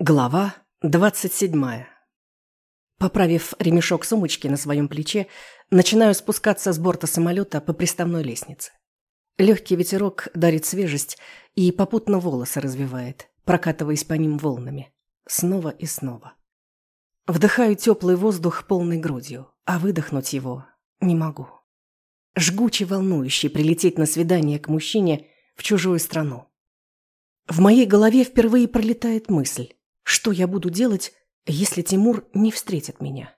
Глава двадцать седьмая. Поправив ремешок сумочки на своем плече, начинаю спускаться с борта самолета по приставной лестнице. Легкий ветерок дарит свежесть и попутно волосы развивает, прокатываясь по ним волнами. Снова и снова. Вдыхаю теплый воздух полной грудью, а выдохнуть его не могу. Жгуче волнующий прилететь на свидание к мужчине в чужую страну. В моей голове впервые пролетает мысль. Что я буду делать, если Тимур не встретит меня?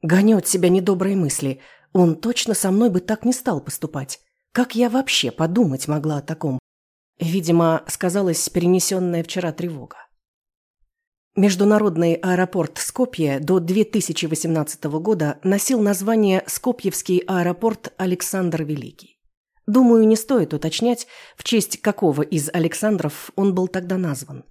Гоню от себя недобрые мысли. Он точно со мной бы так не стал поступать. Как я вообще подумать могла о таком? Видимо, сказалась перенесенная вчера тревога. Международный аэропорт Скопье до 2018 года носил название Скопьевский аэропорт Александр Великий. Думаю, не стоит уточнять, в честь какого из Александров он был тогда назван.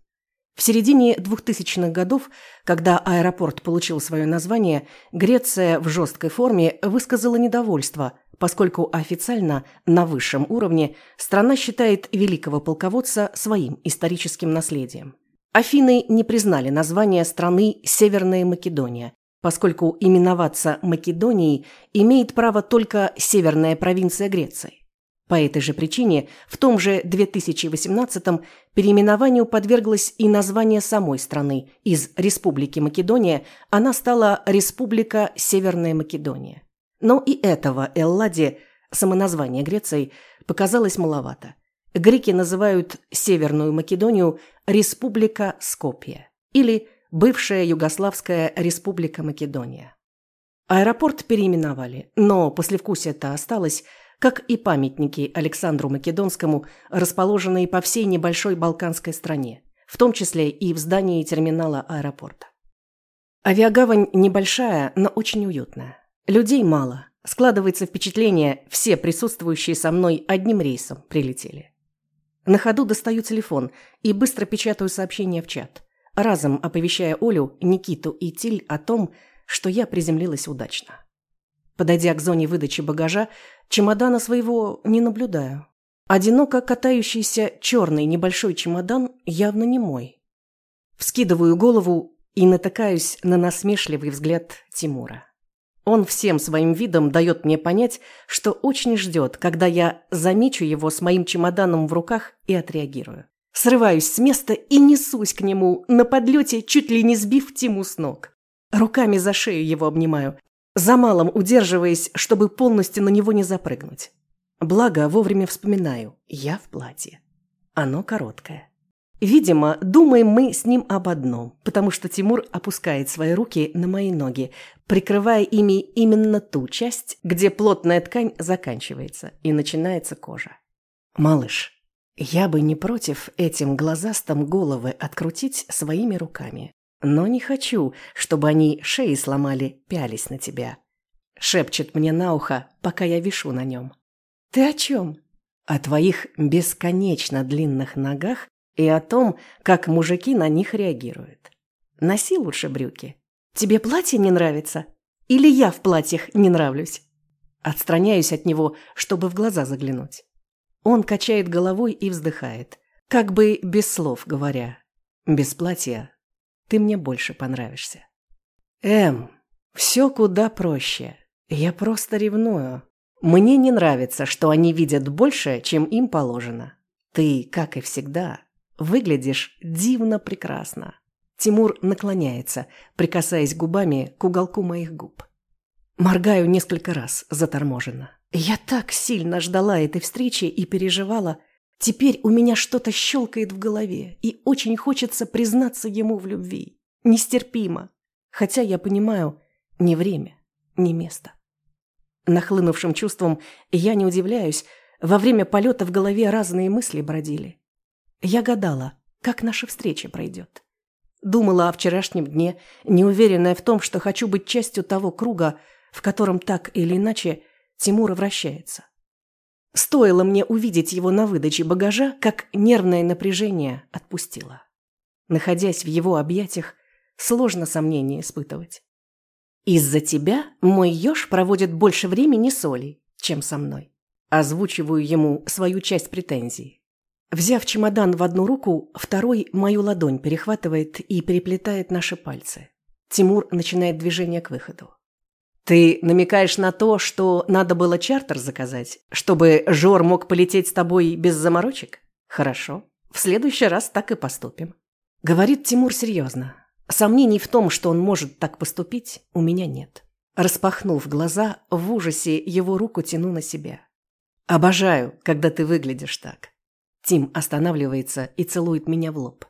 В середине 2000-х годов, когда аэропорт получил свое название, Греция в жесткой форме высказала недовольство, поскольку официально на высшем уровне страна считает великого полководца своим историческим наследием. Афины не признали название страны Северная Македония, поскольку именоваться Македонией имеет право только северная провинция Греции. По этой же причине в том же 2018-м переименованию подверглось и название самой страны. Из Республики Македония она стала Республика Северная Македония. Но и этого Элладе, самоназвание Греции, показалось маловато. Греки называют Северную Македонию Республика Скопье или бывшая Югославская Республика Македония. Аэропорт переименовали, но послевкусие-то осталось – как и памятники Александру Македонскому, расположенные по всей небольшой балканской стране, в том числе и в здании терминала аэропорта. Авиагавань небольшая, но очень уютная. Людей мало. Складывается впечатление, все присутствующие со мной одним рейсом прилетели. На ходу достаю телефон и быстро печатаю сообщение в чат, разом оповещая Олю, Никиту и Тиль о том, что я приземлилась удачно. Подойдя к зоне выдачи багажа, чемодана своего не наблюдаю. Одиноко катающийся черный небольшой чемодан явно не мой. Вскидываю голову и натыкаюсь на насмешливый взгляд Тимура. Он всем своим видом дает мне понять, что очень ждет, когда я замечу его с моим чемоданом в руках и отреагирую. Срываюсь с места и несусь к нему, на подлете чуть ли не сбив Тиму с ног. Руками за шею его обнимаю, за малым удерживаясь, чтобы полностью на него не запрыгнуть. Благо, вовремя вспоминаю, я в платье. Оно короткое. Видимо, думаем мы с ним об одном, потому что Тимур опускает свои руки на мои ноги, прикрывая ими именно ту часть, где плотная ткань заканчивается и начинается кожа. «Малыш, я бы не против этим глазастым головы открутить своими руками. Но не хочу, чтобы они шеи сломали, пялись на тебя. Шепчет мне на ухо, пока я вишу на нем. Ты о чем? О твоих бесконечно длинных ногах и о том, как мужики на них реагируют. Носи лучше брюки. Тебе платье не нравится? Или я в платьях не нравлюсь? Отстраняюсь от него, чтобы в глаза заглянуть. Он качает головой и вздыхает, как бы без слов говоря. Без платья ты мне больше понравишься. Эм, все куда проще. Я просто ревную. Мне не нравится, что они видят больше, чем им положено. Ты, как и всегда, выглядишь дивно прекрасно. Тимур наклоняется, прикасаясь губами к уголку моих губ. Моргаю несколько раз, заторможенно. Я так сильно ждала этой встречи и переживала, Теперь у меня что-то щелкает в голове, и очень хочется признаться ему в любви. Нестерпимо. Хотя я понимаю, не время, не место. Нахлынувшим чувством я не удивляюсь, во время полета в голове разные мысли бродили. Я гадала, как наша встреча пройдет. Думала о вчерашнем дне, неуверенная в том, что хочу быть частью того круга, в котором так или иначе Тимура вращается. Стоило мне увидеть его на выдаче багажа, как нервное напряжение отпустило. Находясь в его объятиях, сложно сомнения испытывать. «Из-за тебя мой еж проводит больше времени с Олей, чем со мной». Озвучиваю ему свою часть претензий. Взяв чемодан в одну руку, второй мою ладонь перехватывает и переплетает наши пальцы. Тимур начинает движение к выходу. «Ты намекаешь на то, что надо было чартер заказать, чтобы Жор мог полететь с тобой без заморочек? Хорошо. В следующий раз так и поступим». Говорит Тимур серьезно. Сомнений в том, что он может так поступить, у меня нет. Распахнув глаза, в ужасе его руку тяну на себя. «Обожаю, когда ты выглядишь так». Тим останавливается и целует меня в лоб.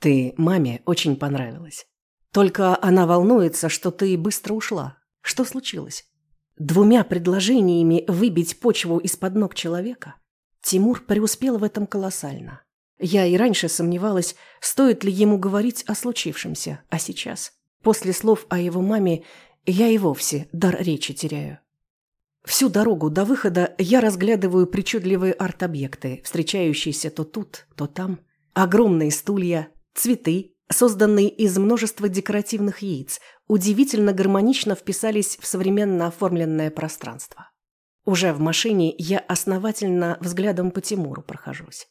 «Ты маме очень понравилась. Только она волнуется, что ты быстро ушла. Что случилось?» Двумя предложениями выбить почву из-под ног человека Тимур преуспел в этом колоссально. Я и раньше сомневалась, стоит ли ему говорить о случившемся, а сейчас, после слов о его маме, я и вовсе дар речи теряю. Всю дорогу до выхода я разглядываю причудливые арт-объекты, встречающиеся то тут, то там. Огромные стулья, цветы, созданные из множества декоративных яиц, удивительно гармонично вписались в современно оформленное пространство. Уже в машине я основательно взглядом по Тимуру прохожусь.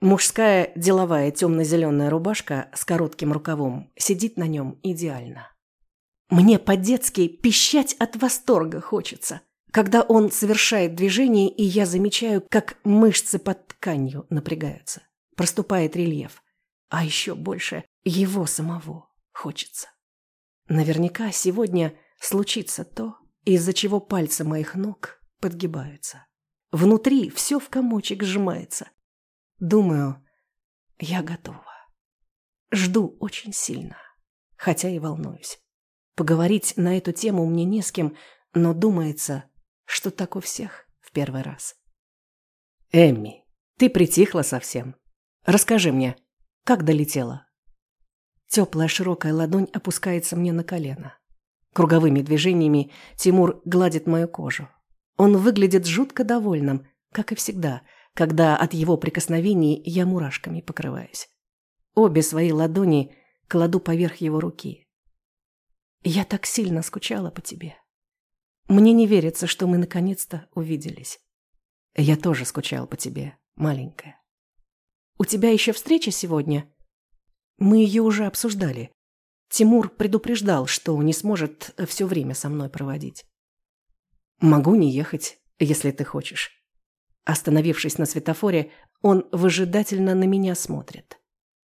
Мужская деловая темно-зеленая рубашка с коротким рукавом сидит на нем идеально. Мне по-детски пищать от восторга хочется, когда он совершает движение, и я замечаю, как мышцы под тканью напрягаются. Проступает рельеф. А еще больше его самого хочется. Наверняка сегодня случится то, из-за чего пальцы моих ног подгибаются. Внутри все в комочек сжимается. Думаю, я готова. Жду очень сильно, хотя и волнуюсь. Поговорить на эту тему мне не с кем, но думается, что так у всех в первый раз. «Эмми, ты притихла совсем. Расскажи мне, как долетела?» Теплая широкая ладонь опускается мне на колено. Круговыми движениями Тимур гладит мою кожу. Он выглядит жутко довольным, как и всегда, когда от его прикосновений я мурашками покрываюсь. Обе свои ладони кладу поверх его руки. Я так сильно скучала по тебе. Мне не верится, что мы наконец-то увиделись. Я тоже скучал по тебе, маленькая. У тебя еще встреча сегодня? Мы ее уже обсуждали. Тимур предупреждал, что не сможет все время со мной проводить. Могу не ехать, если ты хочешь. Остановившись на светофоре, он выжидательно на меня смотрит.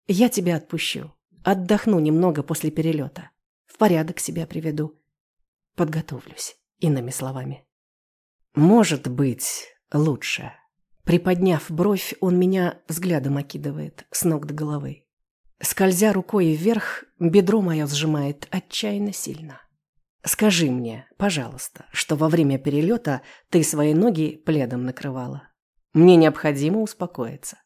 Я тебя отпущу. Отдохну немного после перелета в порядок себя приведу. Подготовлюсь, иными словами. Может быть, лучше. Приподняв бровь, он меня взглядом окидывает с ног до головы. Скользя рукой вверх, бедро мое сжимает отчаянно сильно. Скажи мне, пожалуйста, что во время перелета ты свои ноги пледом накрывала. Мне необходимо успокоиться.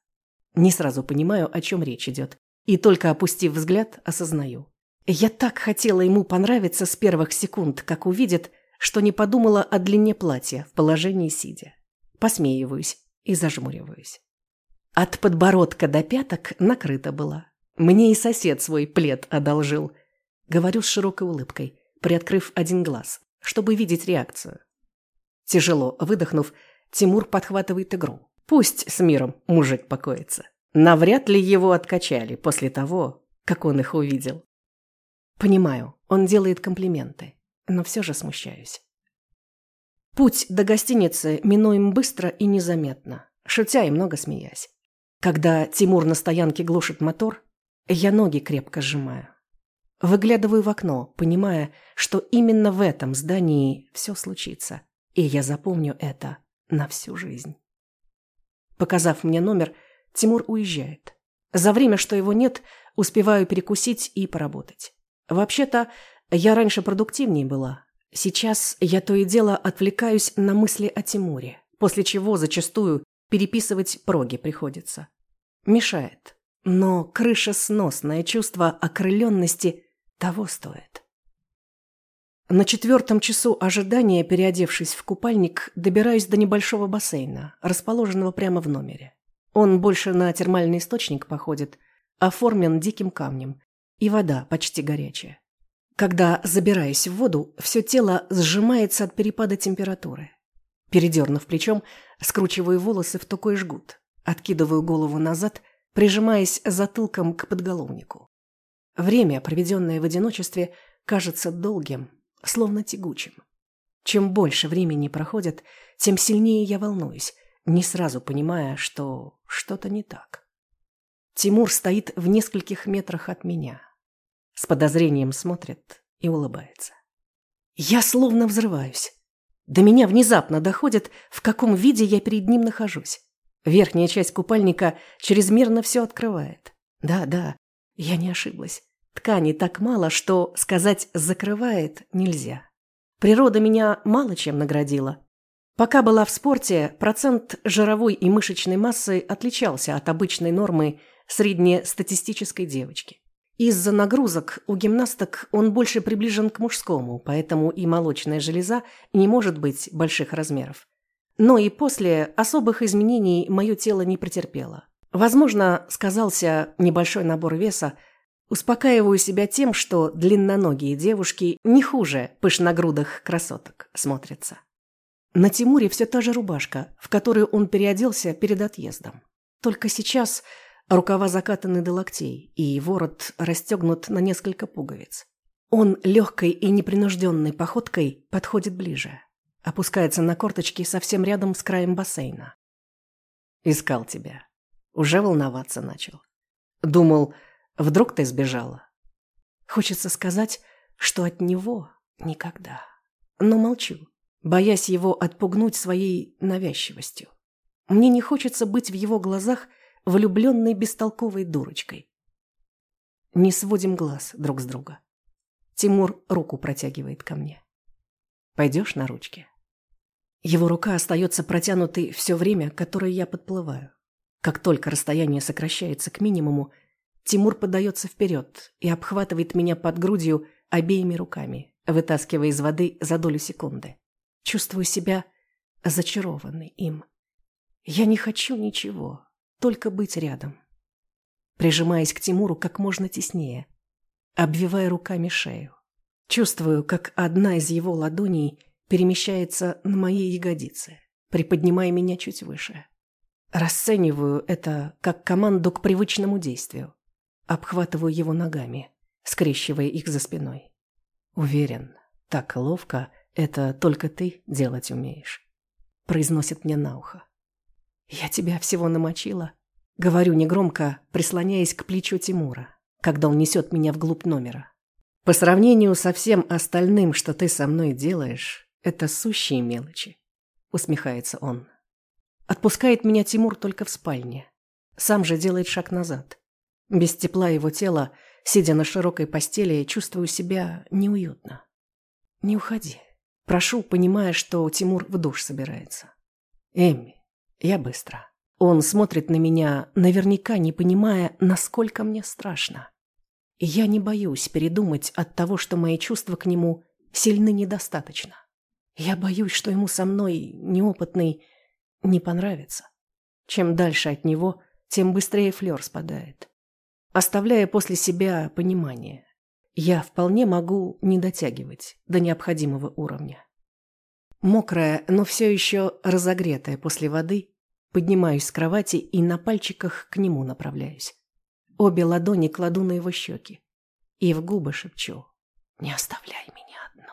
Не сразу понимаю, о чем речь идет, и только опустив взгляд, осознаю. Я так хотела ему понравиться с первых секунд, как увидит, что не подумала о длине платья в положении сидя. Посмеиваюсь и зажмуриваюсь. От подбородка до пяток накрыто было. Мне и сосед свой плед одолжил. Говорю с широкой улыбкой, приоткрыв один глаз, чтобы видеть реакцию. Тяжело выдохнув, Тимур подхватывает игру. Пусть с миром мужик покоится. Навряд ли его откачали после того, как он их увидел. Понимаю, он делает комплименты, но все же смущаюсь. Путь до гостиницы минуем быстро и незаметно, шутя и много смеясь. Когда Тимур на стоянке глушит мотор, я ноги крепко сжимаю. Выглядываю в окно, понимая, что именно в этом здании все случится, и я запомню это на всю жизнь. Показав мне номер, Тимур уезжает. За время, что его нет, успеваю перекусить и поработать. Вообще-то, я раньше продуктивнее была. Сейчас я то и дело отвлекаюсь на мысли о Тимуре, после чего зачастую переписывать проги приходится. Мешает. Но крышесносное чувство окрыленности того стоит. На четвертом часу ожидания, переодевшись в купальник, добираюсь до небольшого бассейна, расположенного прямо в номере. Он больше на термальный источник походит, оформлен диким камнем, и вода почти горячая. Когда забираюсь в воду, все тело сжимается от перепада температуры. Передернув плечом, скручиваю волосы в такой жгут. Откидываю голову назад, прижимаясь затылком к подголовнику. Время, проведенное в одиночестве, кажется долгим, словно тягучим. Чем больше времени проходит, тем сильнее я волнуюсь, не сразу понимая, что что-то не так. Тимур стоит в нескольких метрах от меня. С подозрением смотрит и улыбается. Я словно взрываюсь. До меня внезапно доходит, в каком виде я перед ним нахожусь. Верхняя часть купальника чрезмерно все открывает. Да, да, я не ошиблась. Ткани так мало, что сказать «закрывает» нельзя. Природа меня мало чем наградила. Пока была в спорте, процент жировой и мышечной массы отличался от обычной нормы среднестатистической девочки. Из-за нагрузок у гимнасток он больше приближен к мужскому, поэтому и молочная железа не может быть больших размеров. Но и после особых изменений мое тело не претерпело. Возможно, сказался небольшой набор веса, успокаиваю себя тем, что длинноногие девушки не хуже пышногрудых красоток смотрятся. На Тимуре все та же рубашка, в которую он переоделся перед отъездом. Только сейчас Рукава закатаны до локтей, и ворот расстегнут на несколько пуговиц. Он легкой и непринужденной походкой подходит ближе. Опускается на корточки совсем рядом с краем бассейна. «Искал тебя. Уже волноваться начал. Думал, вдруг ты сбежала?» Хочется сказать, что от него никогда. Но молчу, боясь его отпугнуть своей навязчивостью. Мне не хочется быть в его глазах – влюбленной бестолковой дурочкой. Не сводим глаз друг с друга. Тимур руку протягивает ко мне. Пойдешь на ручки? Его рука остается протянутой все время, которое я подплываю. Как только расстояние сокращается к минимуму, Тимур подается вперед и обхватывает меня под грудью обеими руками, вытаскивая из воды за долю секунды. Чувствую себя зачарованной им. Я не хочу ничего, только быть рядом. Прижимаясь к Тимуру как можно теснее, обвивая руками шею. Чувствую, как одна из его ладоней перемещается на моей ягодице, приподнимая меня чуть выше. Расцениваю это как команду к привычному действию. Обхватываю его ногами, скрещивая их за спиной. Уверен, так ловко это только ты делать умеешь. Произносит мне на ухо. «Я тебя всего намочила?» Говорю негромко, прислоняясь к плечу Тимура, когда он несет меня вглубь номера. «По сравнению со всем остальным, что ты со мной делаешь, это сущие мелочи», — усмехается он. Отпускает меня Тимур только в спальне. Сам же делает шаг назад. Без тепла его тела, сидя на широкой постели, чувствую себя неуютно. «Не уходи». Прошу, понимая, что Тимур в душ собирается. «Эмми, я быстро. Он смотрит на меня, наверняка не понимая, насколько мне страшно. Я не боюсь передумать от того, что мои чувства к нему сильны недостаточно. Я боюсь, что ему со мной, неопытный, не понравится. Чем дальше от него, тем быстрее флер спадает. Оставляя после себя понимание. Я вполне могу не дотягивать до необходимого уровня. Мокрая, но все еще разогретая после воды, поднимаюсь с кровати и на пальчиках к нему направляюсь. Обе ладони кладу на его щеки и в губы шепчу «Не оставляй меня одну».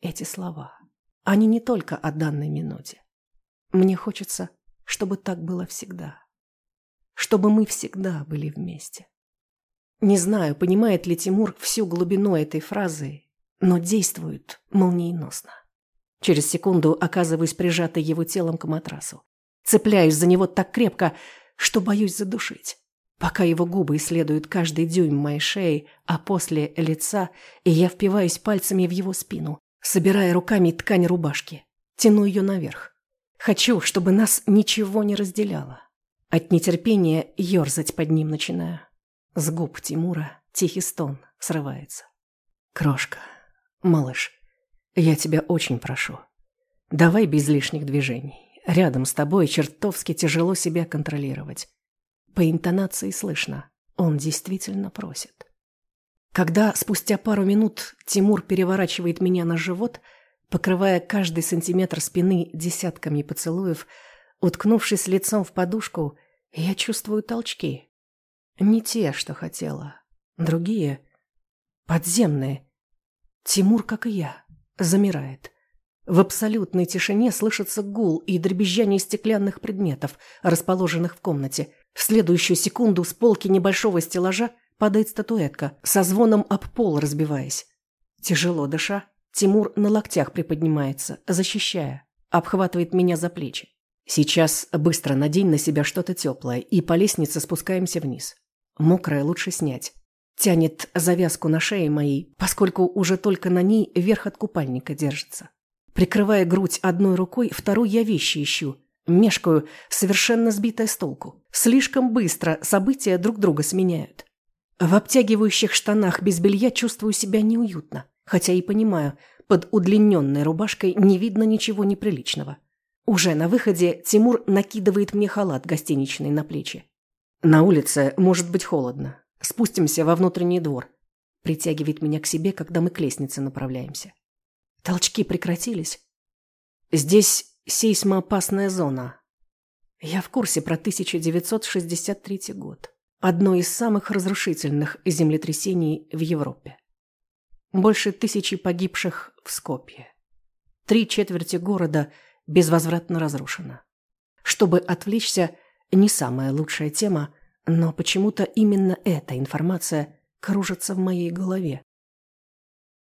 Эти слова, они не только о данной минуте. Мне хочется, чтобы так было всегда. Чтобы мы всегда были вместе. Не знаю, понимает ли Тимур всю глубину этой фразы, но действует молниеносно. Через секунду оказываюсь прижатой его телом к матрасу. Цепляюсь за него так крепко, что боюсь задушить. Пока его губы исследуют каждый дюйм моей шеи, а после лица, и я впиваюсь пальцами в его спину, собирая руками ткань рубашки. Тяну ее наверх. Хочу, чтобы нас ничего не разделяло. От нетерпения ерзать под ним начинаю. С губ Тимура тихий стон срывается. «Крошка, малыш, я тебя очень прошу. Давай без лишних движений. Рядом с тобой чертовски тяжело себя контролировать. По интонации слышно. Он действительно просит. Когда спустя пару минут Тимур переворачивает меня на живот, покрывая каждый сантиметр спины десятками поцелуев, Уткнувшись лицом в подушку, я чувствую толчки. Не те, что хотела. Другие. Подземные. Тимур, как и я, замирает. В абсолютной тишине слышится гул и дребезжание стеклянных предметов, расположенных в комнате. В следующую секунду с полки небольшого стеллажа падает статуэтка, со звоном об пол разбиваясь. Тяжело дыша, Тимур на локтях приподнимается, защищая, обхватывает меня за плечи. Сейчас быстро надень на себя что-то теплое и по лестнице спускаемся вниз. Мокрое лучше снять. Тянет завязку на шее моей, поскольку уже только на ней верх от купальника держится. Прикрывая грудь одной рукой, второй я вещи ищу. Мешкаю, совершенно сбитая с толку. Слишком быстро события друг друга сменяют. В обтягивающих штанах без белья чувствую себя неуютно, хотя и понимаю, под удлиненной рубашкой не видно ничего неприличного. Уже на выходе Тимур накидывает мне халат гостиничный на плечи. На улице может быть холодно. Спустимся во внутренний двор. Притягивает меня к себе, когда мы к лестнице направляемся. Толчки прекратились. Здесь сейсмоопасная зона. Я в курсе про 1963 год. Одно из самых разрушительных землетрясений в Европе. Больше тысячи погибших в Скопье. Три четверти города безвозвратно разрушено. Чтобы отвлечься, не самая лучшая тема, но почему-то именно эта информация кружится в моей голове.